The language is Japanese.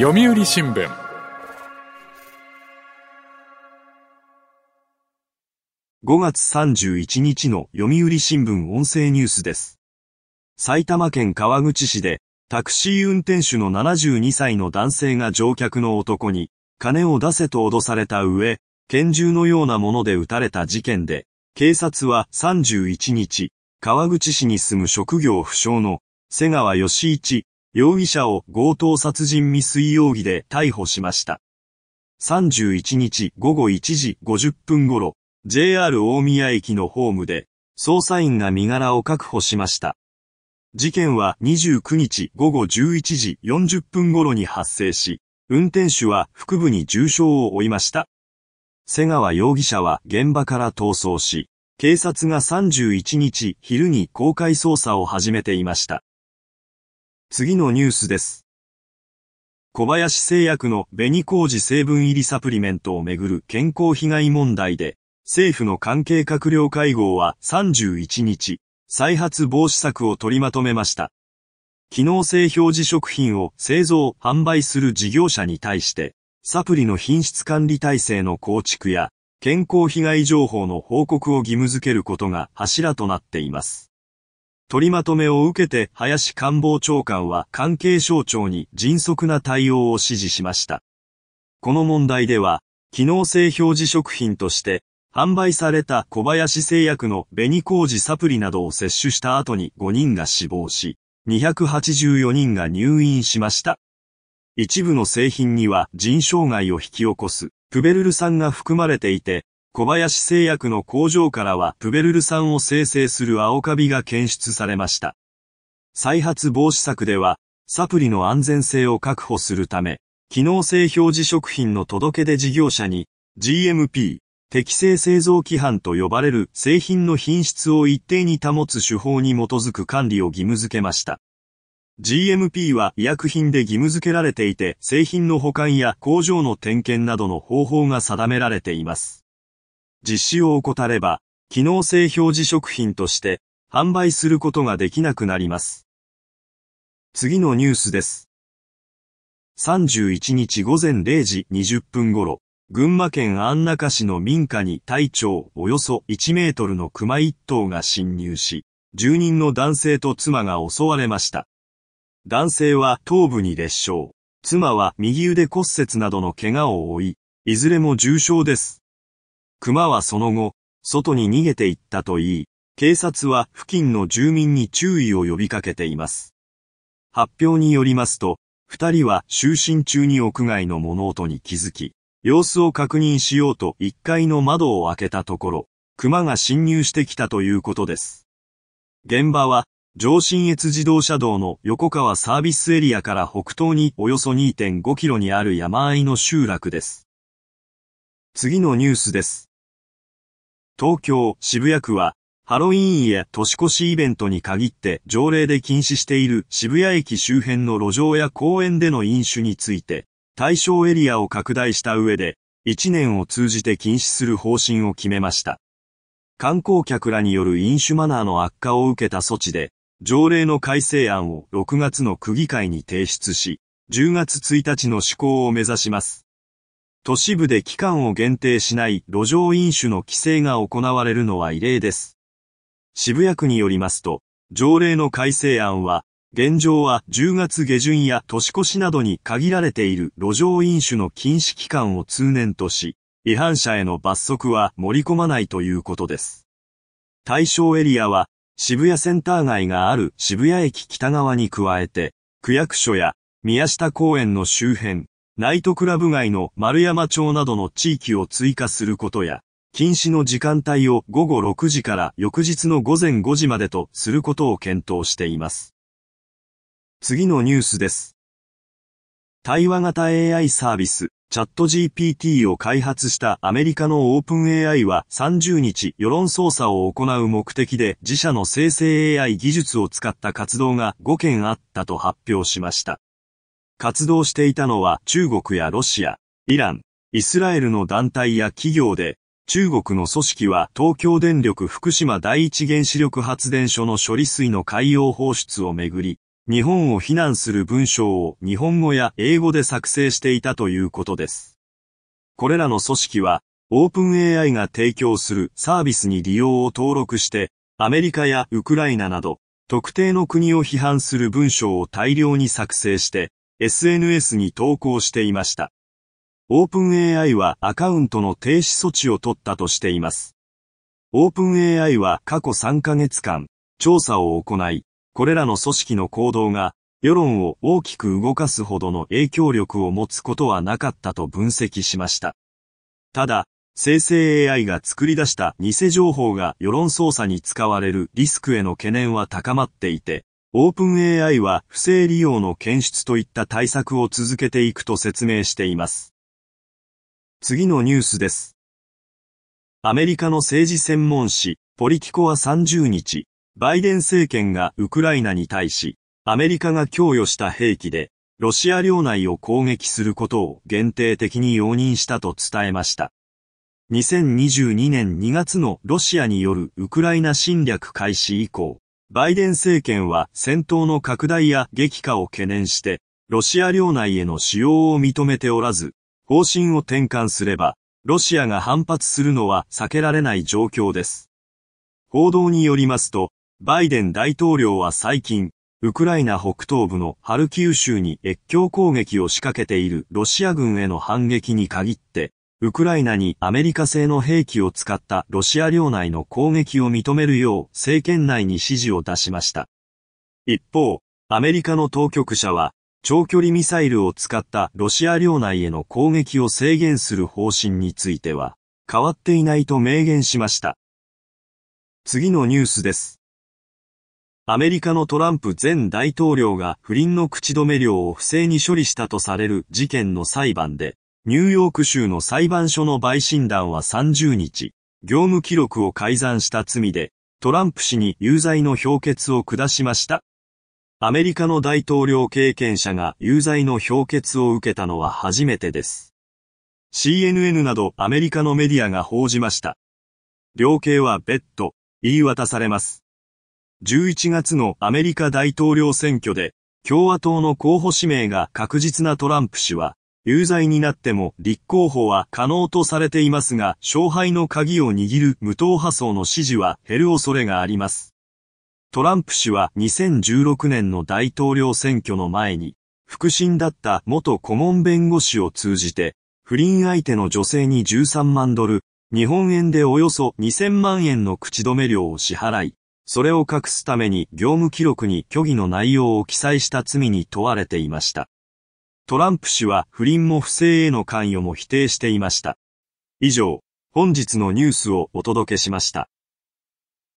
読売新聞5月31日の読売新聞音声ニュースです。埼玉県川口市でタクシー運転手の72歳の男性が乗客の男に金を出せと脅された上、拳銃のようなもので撃たれた事件で、警察は31日、川口市に住む職業不詳の瀬川義一容疑者を強盗殺人未遂容疑で逮捕しました。31日午後1時50分頃、JR 大宮駅のホームで、捜査員が身柄を確保しました。事件は29日午後11時40分頃に発生し、運転手は腹部に重傷を負いました。瀬川容疑者は現場から逃走し、警察が31日昼に公開捜査を始めていました。次のニュースです。小林製薬の紅麹成分入りサプリメントをめぐる健康被害問題で、政府の関係閣僚会合は31日、再発防止策を取りまとめました。機能性表示食品を製造、販売する事業者に対して、サプリの品質管理体制の構築や、健康被害情報の報告を義務付けることが柱となっています。取りまとめを受けて林官房長官は関係省庁に迅速な対応を指示しました。この問題では、機能性表示食品として、販売された小林製薬の紅麹サプリなどを摂取した後に5人が死亡し、284人が入院しました。一部の製品には腎障害を引き起こすプベルル酸が含まれていて、小林製薬の工場からはプベルル酸を生成する青カビが検出されました。再発防止策では、サプリの安全性を確保するため、機能性表示食品の届け出事業者に GMP 適正製造規範と呼ばれる製品の品質を一定に保つ手法に基づく管理を義務付けました。GMP は医薬品で義務付けられていて、製品の保管や工場の点検などの方法が定められています。実施を怠れば、機能性表示食品として販売することができなくなります。次のニュースです。31日午前0時20分頃、群馬県安中市の民家に体長およそ1メートルの熊1頭が侵入し、住人の男性と妻が襲われました。男性は頭部に裂傷、妻は右腕骨折などの怪我を負い、いずれも重傷です。熊はその後、外に逃げていったといい、警察は付近の住民に注意を呼びかけています。発表によりますと、二人は就寝中に屋外の物音に気づき、様子を確認しようと1階の窓を開けたところ、熊が侵入してきたということです。現場は、上信越自動車道の横川サービスエリアから北東におよそ2.5キロにある山あいの集落です。次のニュースです。東京渋谷区は、ハロウィーンや年越しイベントに限って条例で禁止している渋谷駅周辺の路上や公園での飲酒について、対象エリアを拡大した上で、1年を通じて禁止する方針を決めました。観光客らによる飲酒マナーの悪化を受けた措置で、条例の改正案を6月の区議会に提出し、10月1日の施行を目指します。都市部で期間を限定しない路上飲酒の規制が行われるのは異例です。渋谷区によりますと、条例の改正案は、現状は10月下旬や年越しなどに限られている路上飲酒の禁止期間を通年とし、違反者への罰則は盛り込まないということです。対象エリアは、渋谷センター街がある渋谷駅北側に加えて、区役所や宮下公園の周辺、ナイトクラブ街の丸山町などの地域を追加することや、禁止の時間帯を午後6時から翌日の午前5時までとすることを検討しています。次のニュースです。対話型 AI サービス、チャット GPT を開発したアメリカのオープン AI は30日世論操作を行う目的で自社の生成 AI 技術を使った活動が5件あったと発表しました。活動していたのは中国やロシア、イラン、イスラエルの団体や企業で、中国の組織は東京電力福島第一原子力発電所の処理水の海洋放出をめぐり、日本を非難する文章を日本語や英語で作成していたということです。これらの組織は、オープン AI が提供するサービスに利用を登録して、アメリカやウクライナなど、特定の国を批判する文章を大量に作成して、SNS に投稿していました。オープン AI はアカウントの停止措置を取ったとしています。オープン AI は過去3ヶ月間、調査を行い、これらの組織の行動が世論を大きく動かすほどの影響力を持つことはなかったと分析しました。ただ、生成 AI が作り出した偽情報が世論操作に使われるリスクへの懸念は高まっていて、オープン AI は不正利用の検出といった対策を続けていくと説明しています。次のニュースです。アメリカの政治専門誌、ポリティコは30日、バイデン政権がウクライナに対し、アメリカが供与した兵器で、ロシア領内を攻撃することを限定的に容認したと伝えました。2022年2月のロシアによるウクライナ侵略開始以降、バイデン政権は戦闘の拡大や激化を懸念して、ロシア領内への使用を認めておらず、方針を転換すれば、ロシアが反発するのは避けられない状況です。報道によりますと、バイデン大統領は最近、ウクライナ北東部のハルキウ州に越境攻撃を仕掛けているロシア軍への反撃に限って、ウクライナにアメリカ製の兵器を使ったロシア領内の攻撃を認めるよう政権内に指示を出しました。一方、アメリカの当局者は、長距離ミサイルを使ったロシア領内への攻撃を制限する方針については、変わっていないと明言しました。次のニュースです。アメリカのトランプ前大統領が不倫の口止め料を不正に処理したとされる事件の裁判で、ニューヨーク州の裁判所の陪審団は30日、業務記録を改ざんした罪で、トランプ氏に有罪の評決を下しました。アメリカの大統領経験者が有罪の評決を受けたのは初めてです。CNN などアメリカのメディアが報じました。量刑は別途言い渡されます。11月のアメリカ大統領選挙で共和党の候補指名が確実なトランプ氏は有罪になっても立候補は可能とされていますが、勝敗の鍵を握る無党派層の支持は減る恐れがあります。トランプ氏は2016年の大統領選挙の前に、腹心だった元顧問弁護士を通じて、不倫相手の女性に13万ドル、日本円でおよそ2000万円の口止め料を支払い、それを隠すために業務記録に虚偽の内容を記載した罪に問われていました。トランプ氏は不倫も不正への関与も否定していました。以上、本日のニュースをお届けしました。